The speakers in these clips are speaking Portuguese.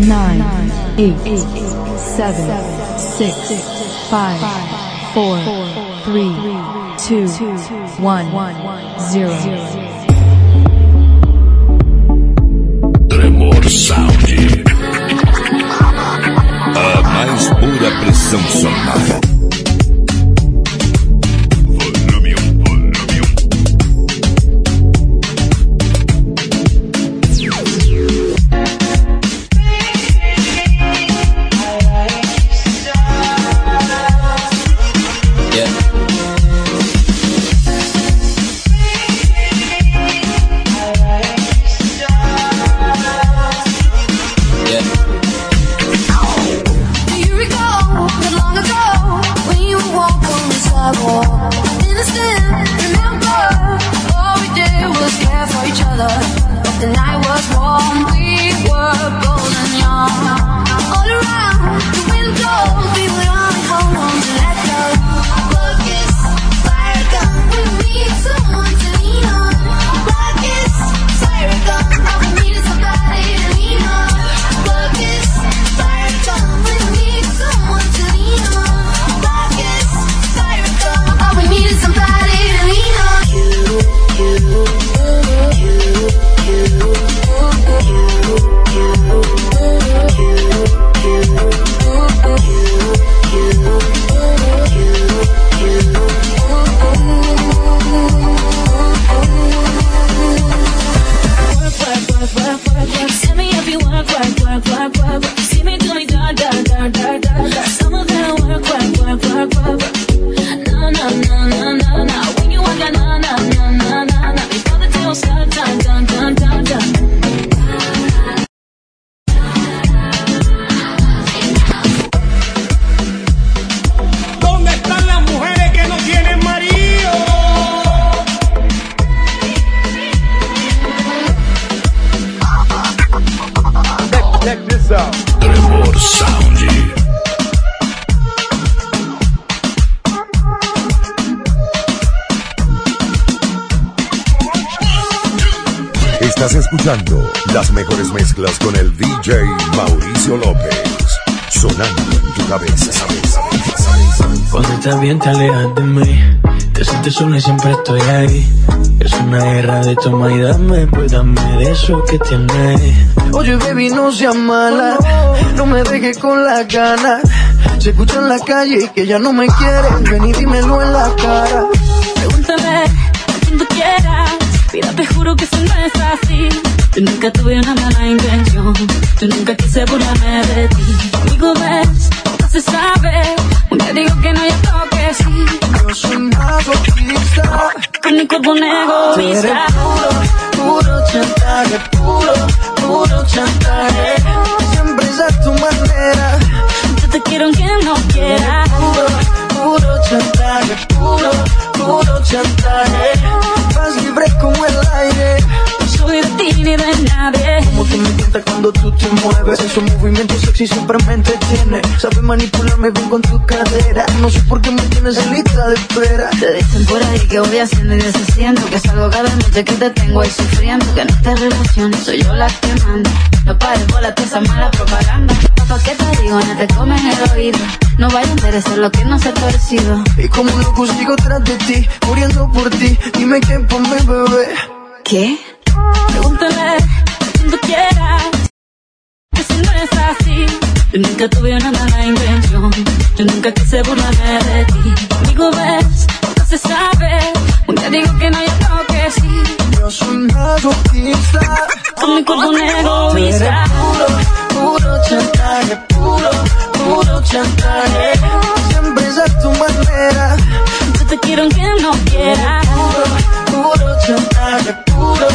nine, eight, seven, six, five, four, three, two, one, zero. Tremor Sound. A mais pura pressão sonora. Estás bien te alejas de mí. Te sientes sola y siempre estoy ahí. Es una guerra de toma y dame, pues dame de eso que tienes. Oye, baby, no seas mala. No me dejes con la ganas. Se escucha en la calle que ya no me quieres. Ven y dímelo en la cara. Pregúntame a quien tú quieras. Mira, te juro que eso no es así. Yo nunca tuve una mala intención. Yo nunca quise burlarme de ti. Conmigo ves, no se sabe. Un día digo que no, ya toque sí. Yo soy masoquista. Con mi cuerpo negro. Eres puro, puro chantaje. Puro, puro chantaje. Siempre es a tu manera. Yo te quiero aunque no quieras. Puro, puro chantaje. Puro, puro chantaje. Vas libre como el aire soy de ti ni de nadie. Como tú me encanta cuando tú te mueves. Esos movimientos sexy siempre me entretiene. Sabes manipularme bien con tu cadera. No sé por qué me tienes en lista de espera. Te dicen por ahí que voy haciendo y deshaciendo. Que salgo cada noche que te tengo ahí sufriendo. Que en esta relación soy yo la que manda. No pares la esa mala propaganda. Papá, ¿qué te digo? No te comen el oído. No vaya a interesar lo que no se ha torcido. Y como loco sigo tras de ti, muriendo por ti. Dime qué ponme, bebé. ¿Qué? Pregúntale tú quieras. Que si no es así. Yo nunca tuve una mala intención. Yo nunca quise burlarme de ti. Conmigo ves, no se sabe. Un día digo que no, y otro que sí. Yo soy masoquista. Con mi cuerpo negro Eres puro, puro chantaje. Puro, puro chantaje. Siempre es a tu manera. Yo te quiero aunque no quieras. Puro, puro chantaje. Puro,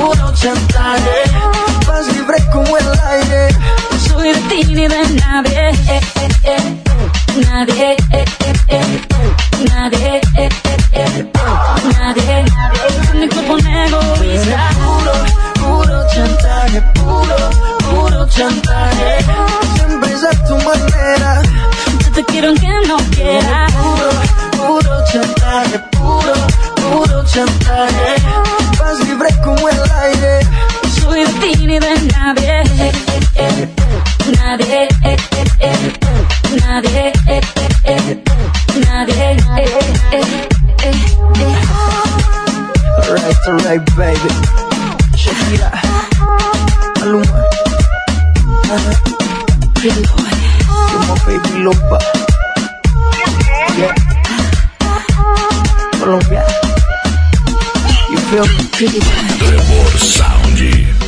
puro chantaje. Vas libre como el aire. No soy de ti ni de nadie. Eh, eh, eh. Nadie, eh, eh, eh. nadie, nadie, con mi cuerpo negro Puro, puro chantaje, puro, puro chantaje. Siempre es a tu manera. Yo te quiero aunque no quieras. Puro, puro chantaje, puro, puro chantaje. Vas libre como el aire. Soy de ti ni de nadie. Nadie, nadie, nadie. Alright, alright, baby. Shakira, Maluma, baby lover. Yeah. Colombia. incrível. Tremor Sound.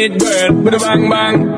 mid world with a bang bang.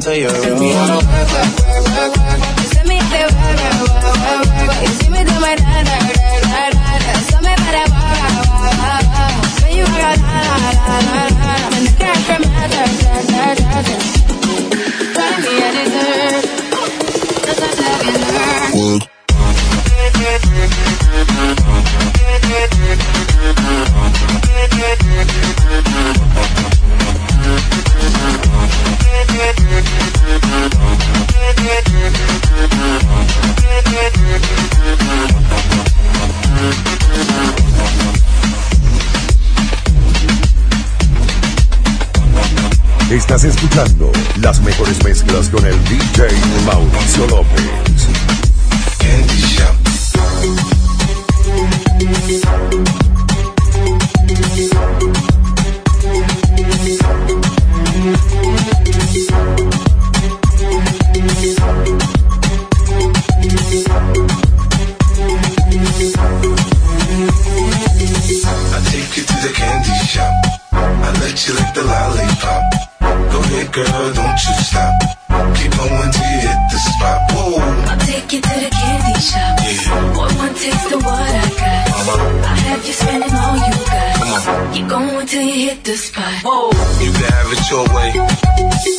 listen to you. Hit the spot. Whoa. You can have it your way.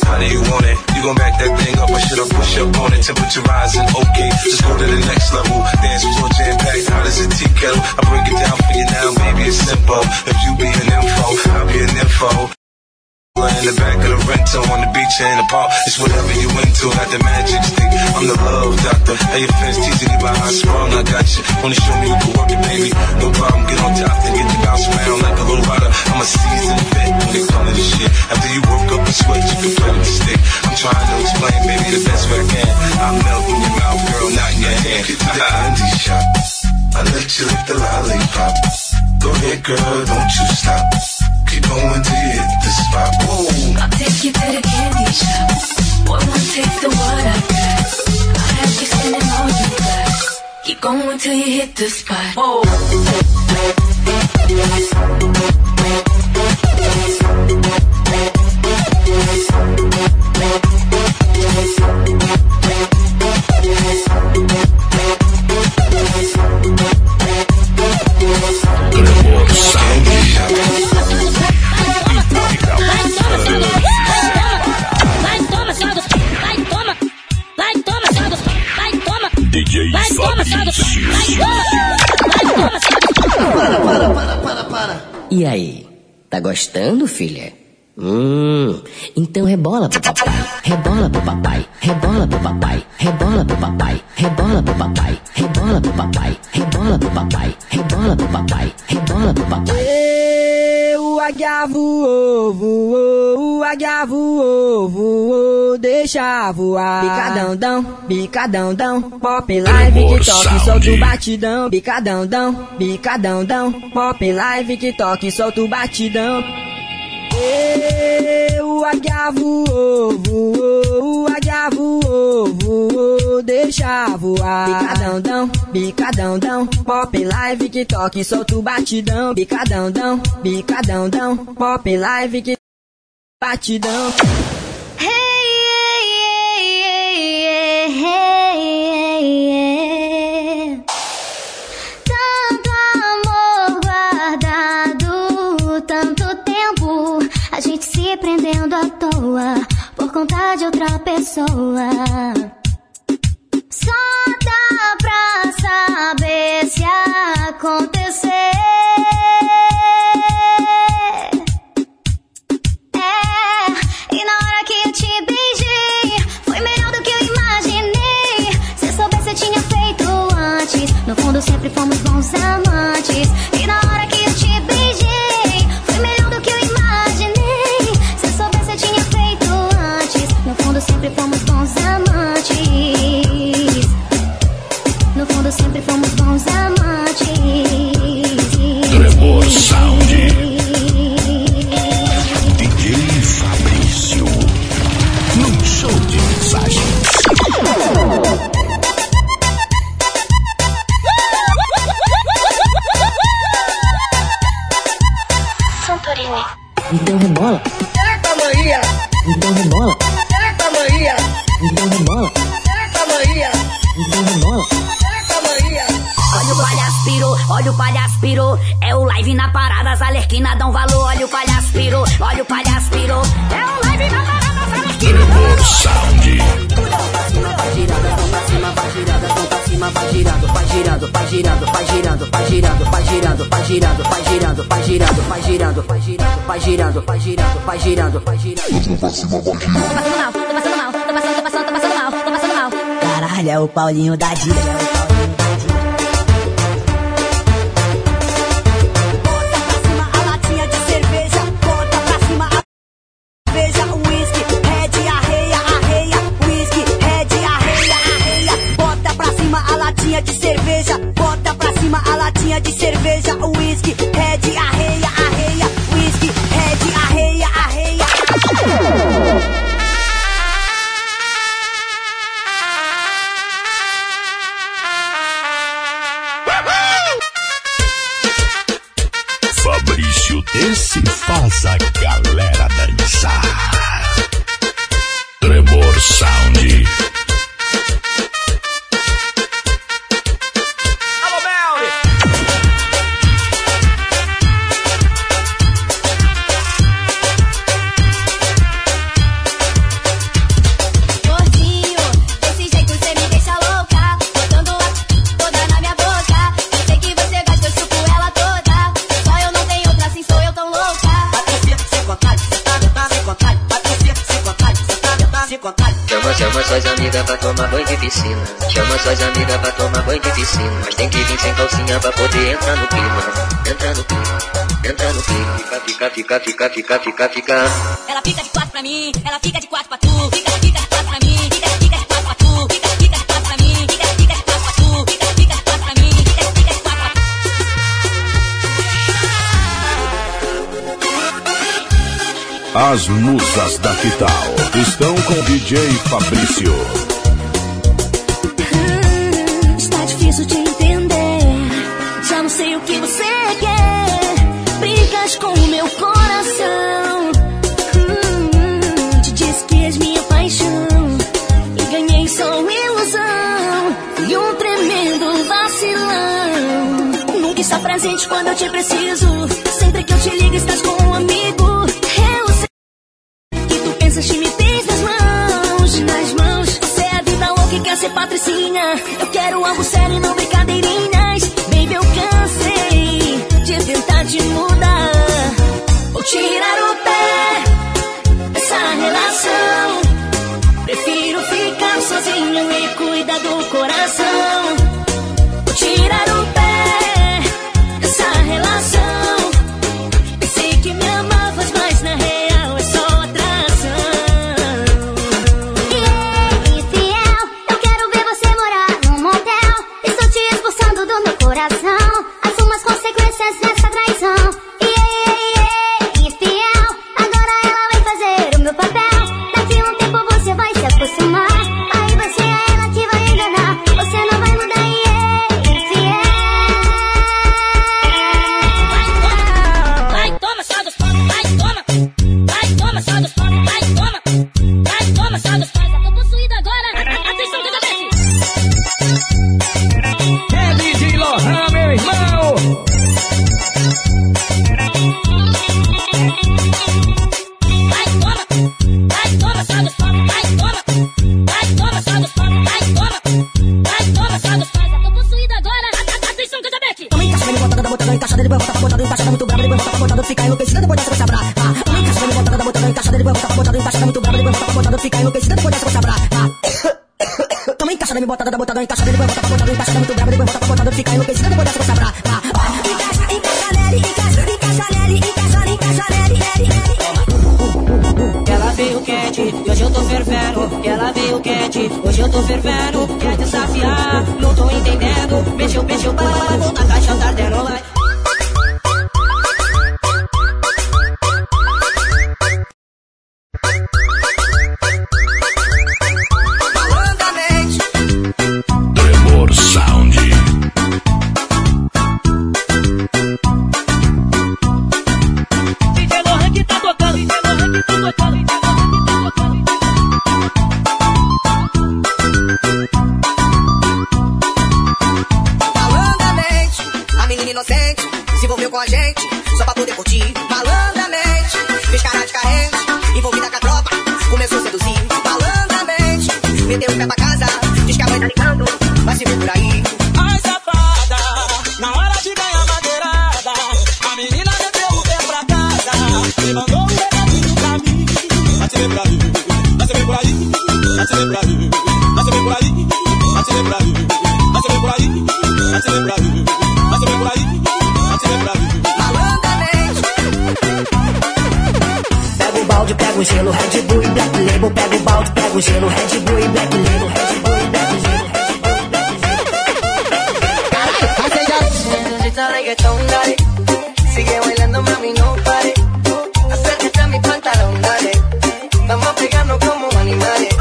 How do you want it? You gon' back that thing up or should I push up on it? Temperature rising, okay. Just go to the next level. Dance floor jam packed, hot as a tea kettle. I break it down for you now, baby, it's simple. If you be an info, I'll be an info. In the back of the rental on the beach in the park, it's whatever you into. Not the magic stick, I'm the love doctor. Hey, your fans teasing you about how I sprung, I got you. Wanna show me you can work it, baby? No problem, get on top, then get you bounce around like a little rider. I'm a seasoned vet when it comes to this shit. After you work up and sweat, you can play with the stick. I'm trying to explain, baby, the best way I can. I melt in your mouth, girl, not in your hand. Get the candy shop. I let you lick the lollipop. Go ahead, girl, don't you stop. Keep going till you hit the spot. Whoa. I'll take you to the candy shop. One taste of what I got. I'll have you spending all you got. Keep going till you hit the spot. Whoa. Vai, toma. Vai, toma, Santos. E aí? Tá gostando, filha? Hum, então rebola pro papai, rebola pro papai, rebola pro papai, rebola pro papai, rebola pro papai, rebola pro papai, rebola pro papai, rebola pro papai, rebola pro papai. O águia voou, voou, o águia voou, voou, deixa voar. Bicadão, dão, bicadão, dão, pop live, TikTok, Sound. solta o batidão. Bicadão, dão, bicadão, dão, pop live, TikTok, solta o batidão. Ê, O águia voou, voou, o águia voou, voou, deixa voar. Bicadão, dão, bicadão, dão, pop live que toque, solta o batidão. Bicadão, dão, bicadão, dão, pop live que batidão. Tanto amor guardado, tanto tempo, a gente se prendendo à toa por conta de outra pessoa. Só dá pra saber se acontecer. Sempre fomos bons amantes. Então rebola, Eita, Maria! então rebola, Eita, Maria! então rebola, Eita, Maria! então rebola. Eita, Maria! Olha o palhaço pirou, olha o palhaço pirou. É o live na parada, as alerquinas dão valor. Olha o palhaço pirou, olha o palhaço pirou. É o live na parada, Tremor Sound. vai girando, girando, girando, girando, girando, girando, girando, girando, girando, girando, girando, girando, girando, girando, girando, passando mal, tô passando mal, passando, tô passando mal, tô passando mal. Caralho, é o Paulinho da Dida. Yeah. Piscina. Chama suas amigas pra tomar banho de piscina. Mas tem que vir sem calcinha pra poder entrar no clima. Entra no clima, entra no clima. Fica, fica, fica, fica, fica, fica, fica. Ela fica de quatro pra mim, ela fica de quatro pra tu. Fica, fica de quatro pra mim, fica, fica de quatro pra tu. Fica, fica de quatro pra mim, fica, fica de quatro pra tu. Fica, fica de quatro pra mim, fica, fica de quatro pra As musas da Quital estão com o DJ Fabrício. Que você quer. Brigas com o meu coração. Hum, te disse que és minha paixão. E ganhei só ilusão. Fui um tremendo vacilão. Nunca está presente quando eu te preciso. Sempre que eu te ligo, estás com um amigo. Eu sei que tu pensas que me tens nas mãos, nas mãos. Você é a vida louca e quer ser patricinha. Eu quero algo sério e não brincadeirinhas. Vem me botando, botando, encaixada, depois bota pra botando, encaixada muito brava, depois bota pra botando, fica enlouquecida, depois dessa você. Ah, encaixa, encaixa encaixa, encaixa encaixa, encaixa. Ela veio quente, hoje eu tô fervendo. Ela veio quente, hoje eu tô fervendo. about that. We said, oh, had your boy back. Sigue bailando, mami, no pare. Acércate a mi pantalón. Vamos a pegarnos como animales.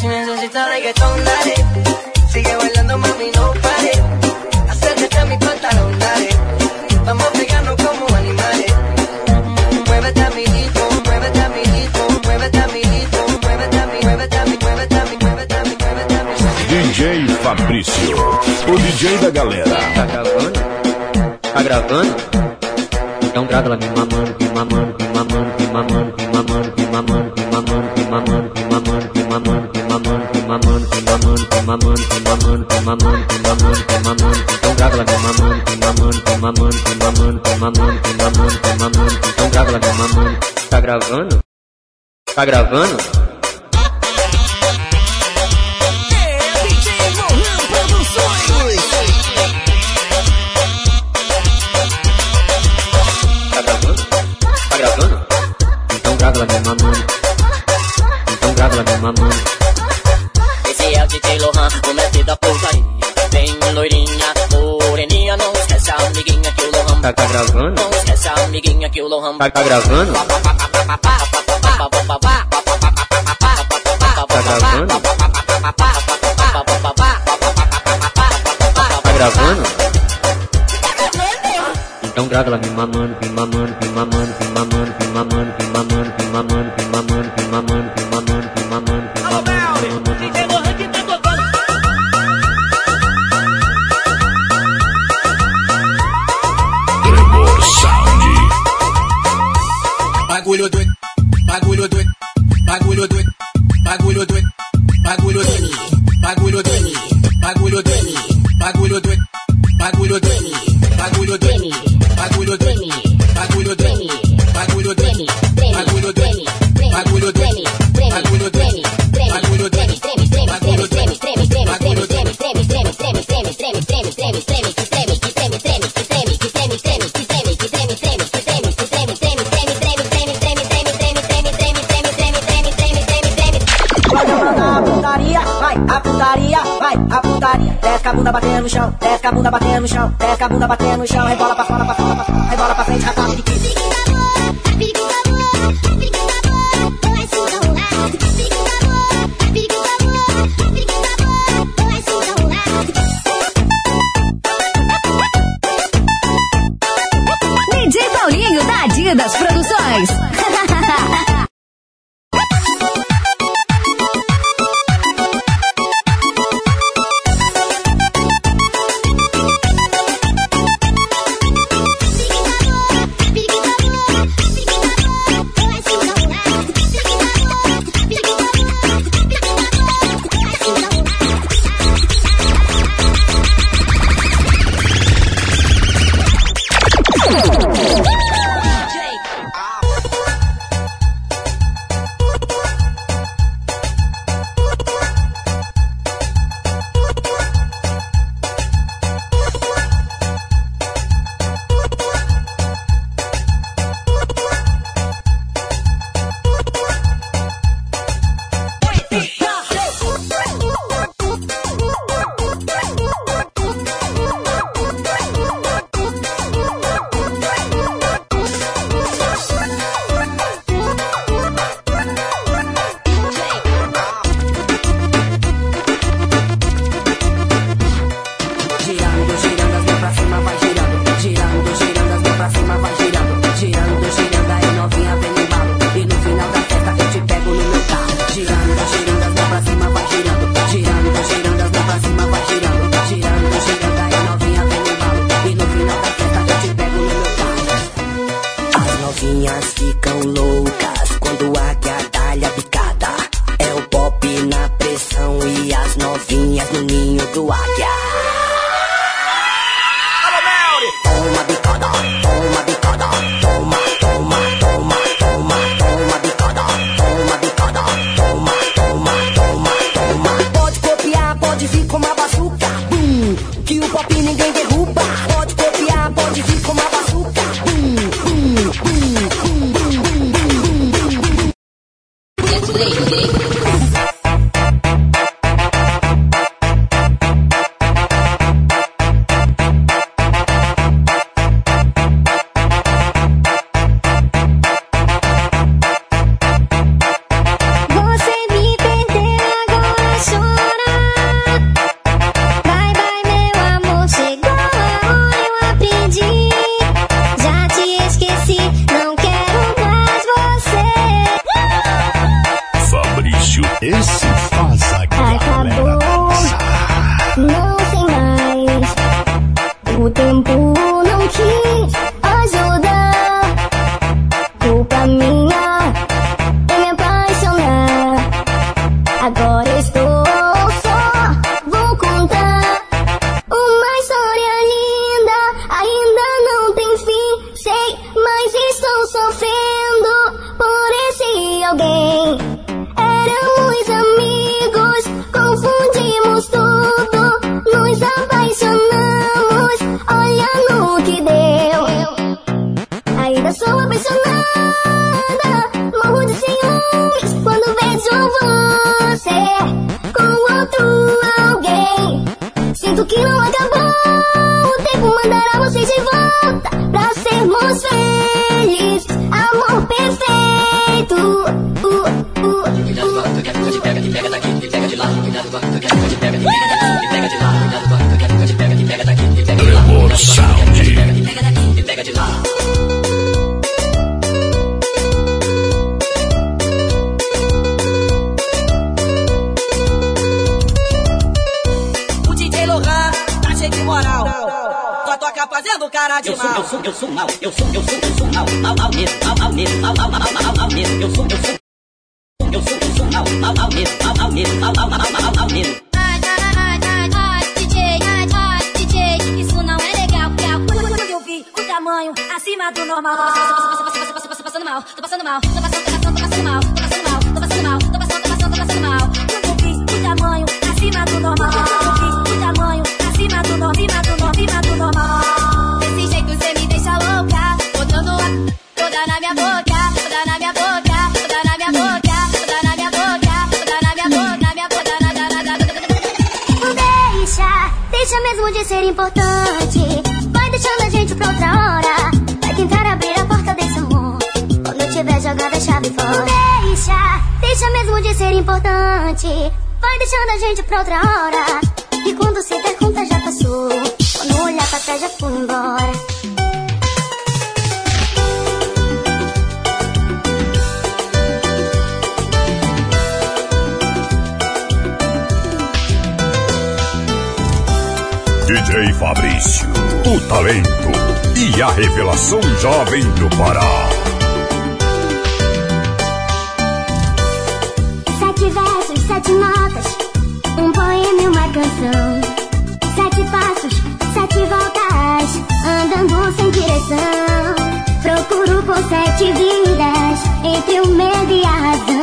Si necesitas reggaetón, dale. Fabrício, o DJ da galera. Tá gravando? Tá gravando? Então grava ela me mamando, me mamando, me mamando, me mamando, me mamando, me mamando, me mamando, me mamando, me mamando, me mamando, me mamando, me mamando, me mamando, me mamando, me mamando, me mamando, me mamando, me mamando. Então grava ela me mamando, me mamando, me mamando, me mamando, me mamando, me mamando, me mamando. Então grava ela me mamando. Tá gravando? Tá gravando? Gravando? Não esquece a amiguinha que o Lohan. Tá, tá gravando? Tá gravando? Tá gravando? Então grava ela me mamando, me mamando, me mamando, me mamando, me mamando, me mamando, me mamando, me mamando, me mamando, will you do it? Bag will you do it? Bag will you do it? Bag will you do it? Bag will you do it? Bag will you do it? Bag will you do it? Bag will you do it? Bag will you do it? Bag will you do it? Bag will you do it? A bunda batendo no chão, desce a bunda batendo no chão, desce a bunda batendo no chão, rebola pra fora, pra fora, pra fora, rebola pra frente, rapaz de que Deixa, deixa mesmo de ser importante. Vai deixando a gente pra outra hora. E quando se der conta já passou. Quando olhar pra trás já foi embora. DJ Fabrício, o talento e a revelação jovem do Pará. sete voltas, andando sem direção. Procuro por sete vidas, entre o medo e a razão.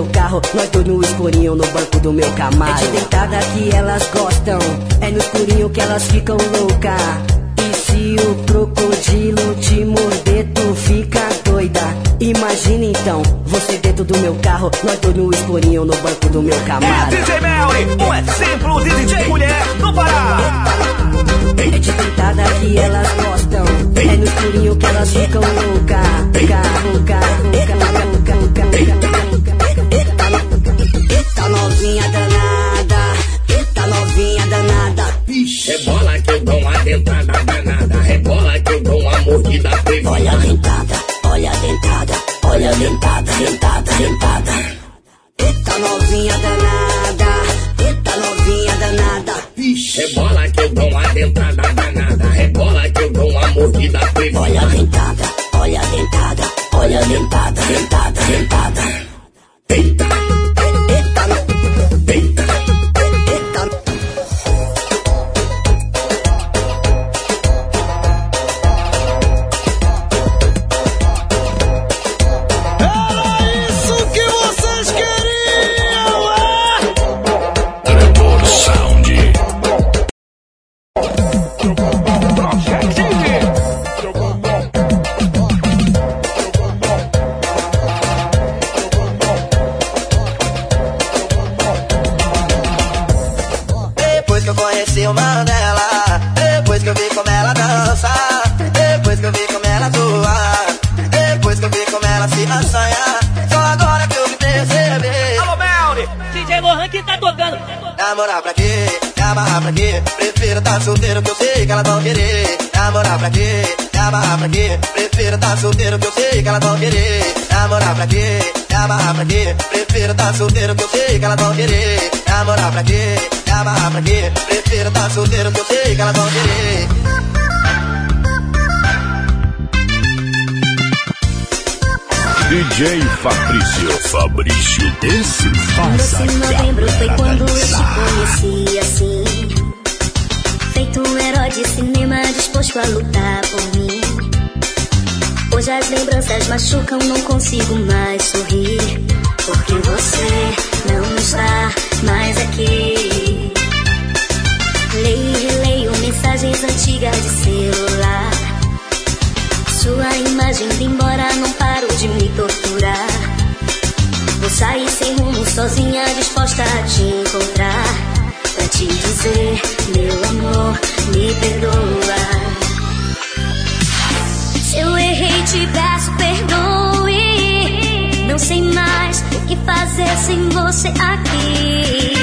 Meu carro, nós dois no escurinho no banco do meu Camaro. É de deitada que elas gostam, é no escurinho que elas ficam louca. E se o crocodilo te morder, tu fica doida. Imagina então, você dentro do meu carro, nós dois no escurinho no banco do meu Camaro. DJ Melly, um exemplo de DJ mulher do Pará. É de deitada que elas gostam, é no escurinho que elas ficam louca. Louca, louca, louca, louca, louca, louca. Novinha danada. Tá novinha danada. Rebola que eu dou uma dentada danada. Rebola que eu dou uma mordida privada. Olha a dentada, olha a dentada, olha a dentada, dentada, dentada. Eita novinha danada, eita novinha danada. Rebola que eu dou uma dentada danada. Rebola que eu dou uma mordida privada. Olha a dentada, olha a dentada, olha a dentada, dentada, dentada. Eita, solteiro que eu sei que elas vão querer. Namorar pra quê? Me amarrar pra quê? Prefiro tá solteiro que eu sei que elas vão querer. Namorar pra quê? Me amarrar pra quê? Prefiro tá solteiro que eu sei que elas vão querer. Namorar pra quê? Me amarrar pra quê? Prefiro tá solteiro que eu sei que elas vão querer. DJ Fabrício. Fabrício, esse faz a novembro foi quando eu te conheci assim. De cinema disposto a lutar por mim. Hoje as lembranças machucam, não consigo mais sorrir. Porque você não está mais aqui. Leio e releio mensagens antigas de celular. Sua imagem indo embora, não paro de me torturar. Vou sair sem rumo, sozinha, disposta a te encontrar. Te dizer, meu amor, me perdoa. Se eu errei, te peço perdoe. Não sei mais o que fazer sem você aqui.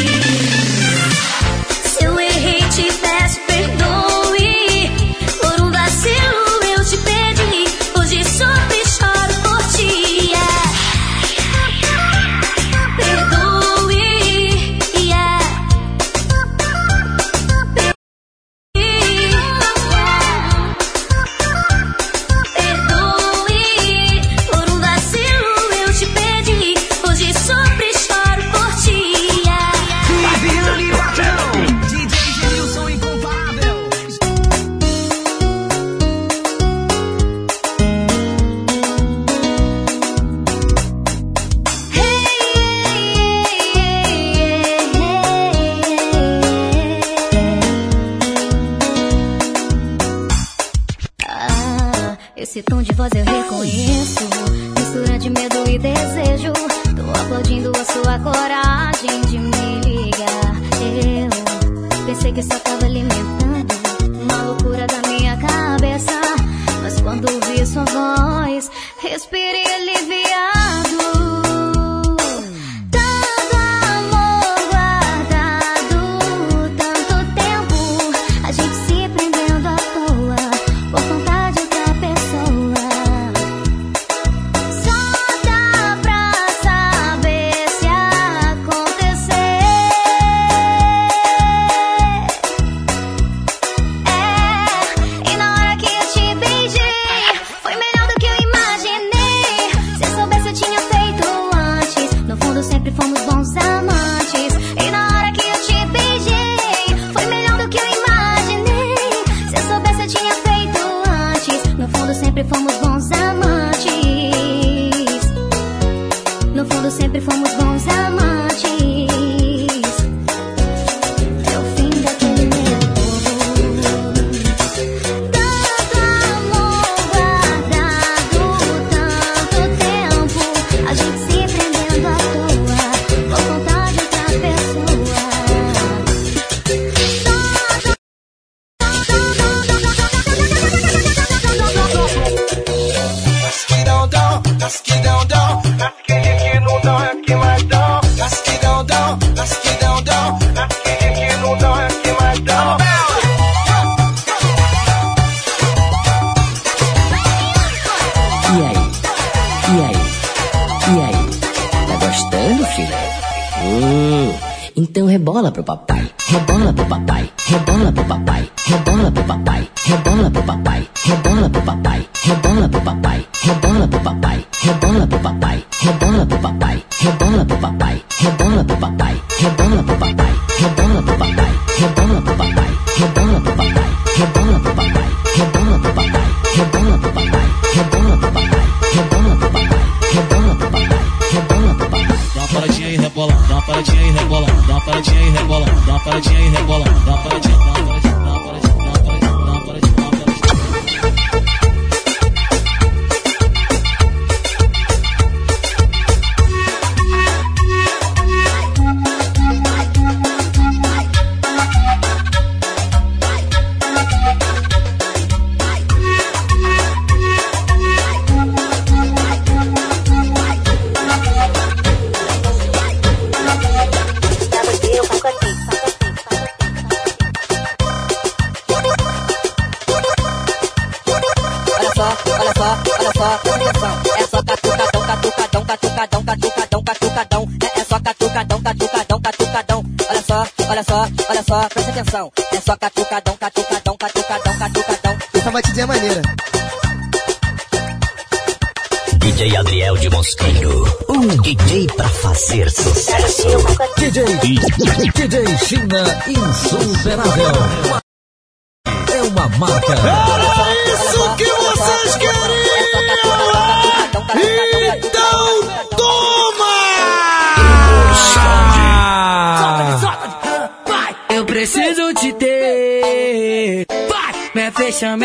De voz eu reconheço. Mistura de medo e desejo. Tô aplaudindo a sua coragem de me ligar. Eu pensei que só tava alimentando uma loucura da minha cabeça. Mas quando vi sua voz, respirei E aí? Tá gostando, filha? Hum. Então rebola pro papai, rebola pro papai, rebola pro papai, rebola pro papai, rebola pro papai, rebola pro papai, rebola pro papai, rebola pro papai, rebola pro papai, rebola pro papai, rebola pro papai, rebola pro papai, rebola pro papai. Dá uma paradinha e rebola, dá uma paradinha e rebola, dá uma paradinha, dá uma só, presta atenção. É só catucadão, catucadão, catucadão, catucadão. Essa batidinha é maneira. DJ Adriel de Mosqueiro, um DJ pra fazer sucesso. DJ, DJ China Insuperável. É uma marca.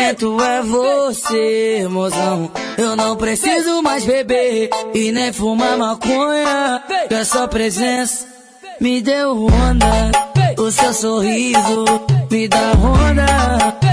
Fechamento é você, mozão. Eu não preciso mais beber e nem fumar maconha. Que a sua presença me deu onda. O seu sorriso me dá onda.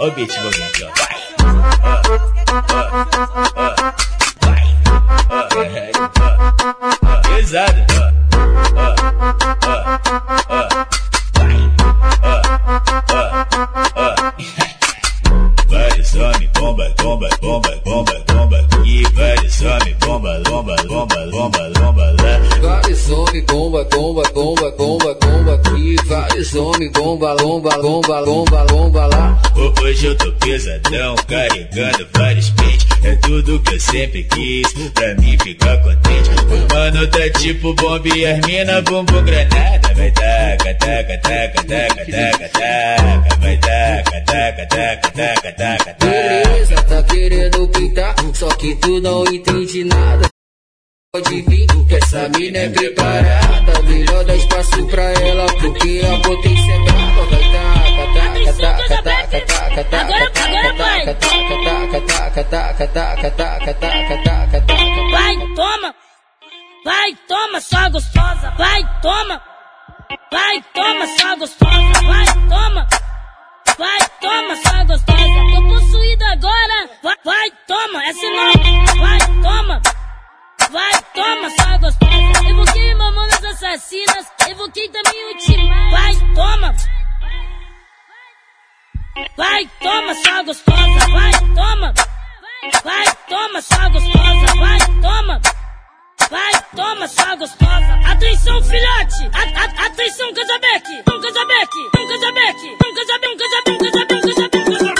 ó o beat movente, ó. Vai, ó, Vai. Vai. vai, Vai. Vai. Vai. Vai. Vai. Vai. Vai. vai, Vai. Vai. Vai. vai, some, bomba, bomba, bomba, bomba bomba, bomba, bomba, bomba, homens, bomba, bomba, bomba, bomba, bomba aqui. Homens, bomba, bomba, bomba, bomba, bomba lá. Ho- Hoje eu tô pesadão, carregando vários pentes. É tudo que eu sempre quis, pra mim ficar contente. O mano tá tipo bomba e as mina bumbum granada. Vai taca, taca, taca, taca, taca, taca. Vai taca, taca, taca, taca, taca, taca. Beleza, tá querendo pintar, só que tu não entende nada. Pode vir, essa mina é preparada. Melhor dar espaço pra ela, porque a potência é brava. Vai taca, taca, taca, agora, agora, vai. Vai, toma, vai, toma, só gostosa. Vai, toma, vai, toma, só gostosa. Vai, toma, vai, toma, só gostosa. Tô possuída agora, vai, vai, toma, essa não. Vai, toma. Vai, toma, só gostosa! Evoquei mamonas assassinas, evoquei também o timão! Vai, toma! Vai, toma, só gostosa! Vai, toma! Vai, toma, só gostosa! Vai, toma! Vai, toma, só gostosa! Atenção, filhote! A, a, atenção, Casabeque! Um Casabeque! Um Casabeque! Um Casabeque! Um Casabeque! Um Casabeque! Um Casabeque!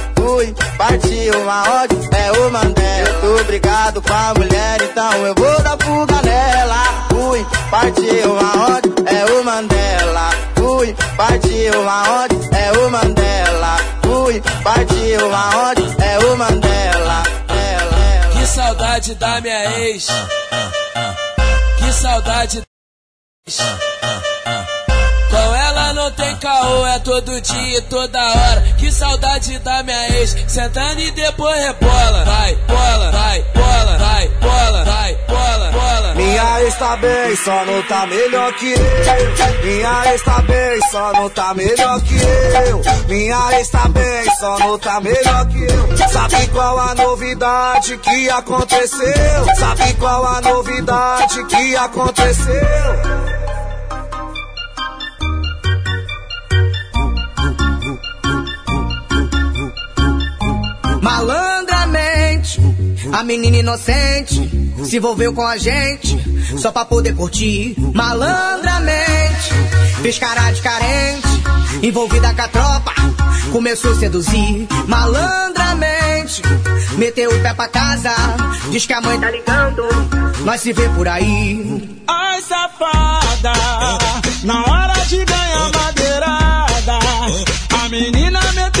Fui, partiu aonde? É o Mandela. Tô brigado com a mulher, então eu vou dar fuga nela. Fui, partiu aonde? É o Mandela. Fui, partiu aonde? É o Mandela. Fui, partiu aonde? É o Mandela. Que saudade da minha ex. Que saudade. Com ela não tem caô, é todo dia e toda hora. Que saudade da minha ex. Sentando e depois rebola. Vai, bola, vai, bola, vai, bola, vai, bola, bola. Minha ex tá bem, só não tá melhor que eu. Minha ex tá bem, só não tá melhor que eu. Minha ex tá bem, só não tá melhor que eu. Sabe qual a novidade que aconteceu? Sabe qual a novidade que aconteceu? Malandramente, a menina inocente se envolveu com a gente só pra poder curtir. Malandramente, fez cara de carente, envolvida com a tropa, começou a seduzir. Malandramente, meteu o pé pra casa, diz que a mãe tá ligando, nós se vê por aí. Ai, safada, na hora de ganhar madeirada, a menina meteu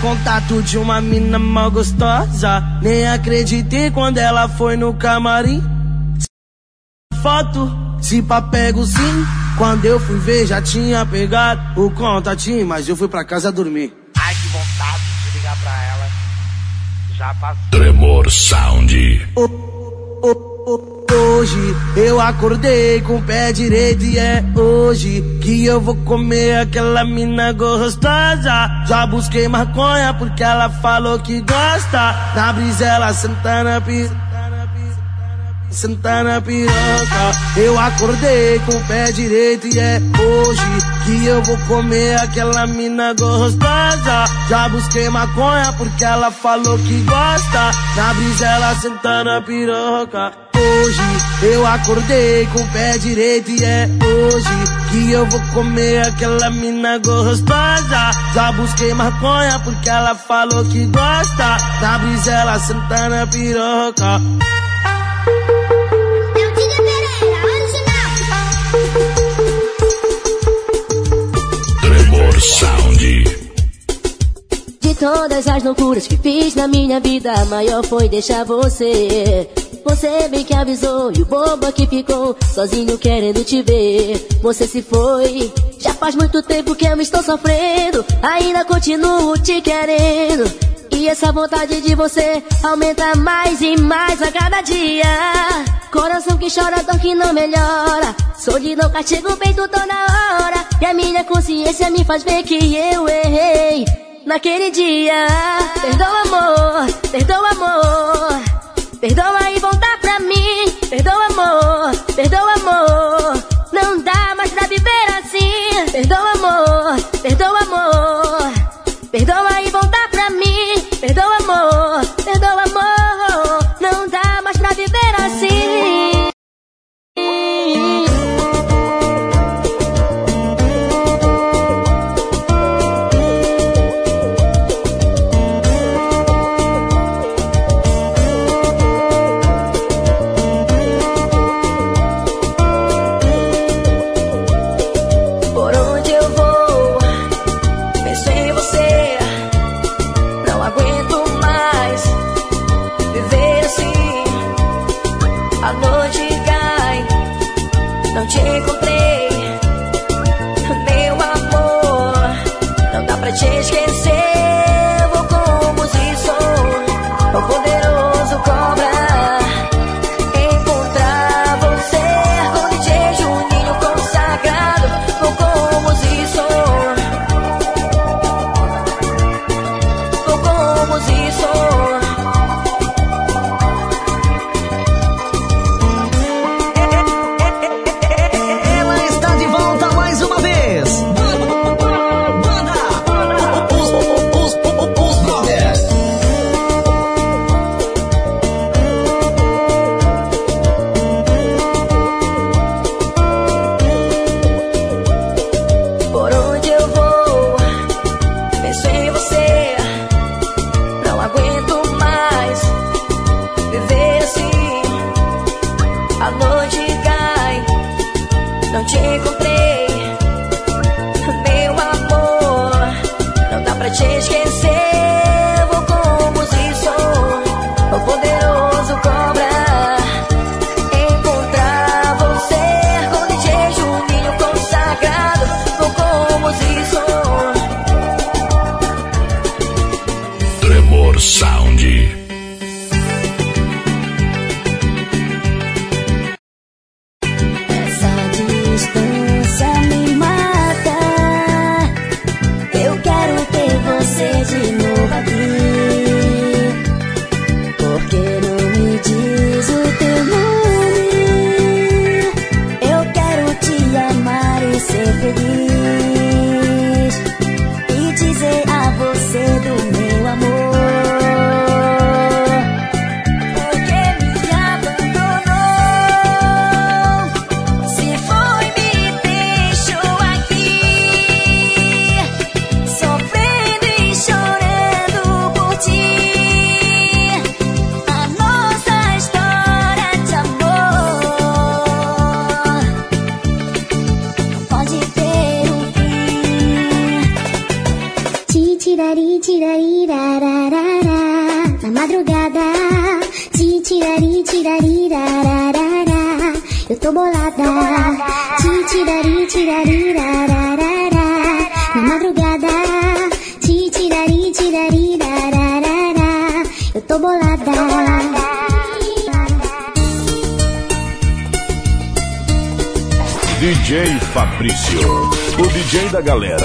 Contato de uma mina mal gostosa. Nem acreditei quando ela foi no camarim. Foto, se pá pego sim. Quando eu fui ver, já tinha pegado o contatinho, mas eu fui pra casa dormir. Ai, que vontade de ligar pra ela. Já passou. Tremor Sound. Hoje eu acordei com o pé direito e é hoje que eu vou comer aquela mina gostosa. Já busquei maconha porque ela falou que gosta. Na brisa ela senta na piroca. Senta na piroca. Eu acordei com o pé direito e é hoje que eu vou comer aquela mina gostosa. Já busquei maconha porque ela falou que gosta. Na brisa ela senta na piroca. Hoje eu acordei com o pé direito e é hoje que eu vou comer aquela mina gostosa. Já busquei maconha porque ela falou que gosta. Na brisa ela senta na piroca. Tremor Sound. Todas as loucuras que fiz na minha vida, a maior foi deixar você. Você bem que avisou e o bobo que ficou sozinho querendo te ver. Você se foi, já faz muito tempo que eu estou sofrendo, ainda continuo te querendo. E essa vontade de você aumenta mais e mais a cada dia. Coração que chora, dor que não melhora. Solidão, castigo, peito toda hora. E a minha consciência me faz ver que eu errei naquele dia. Perdoa, amor, perdoa, amor. Perdoa e volta pra mim. Perdoa, amor, perdoa, amor. Não dá mais pra viver assim. Perdoa, amor, perdoa, amor. Perdoa Sound. Galera.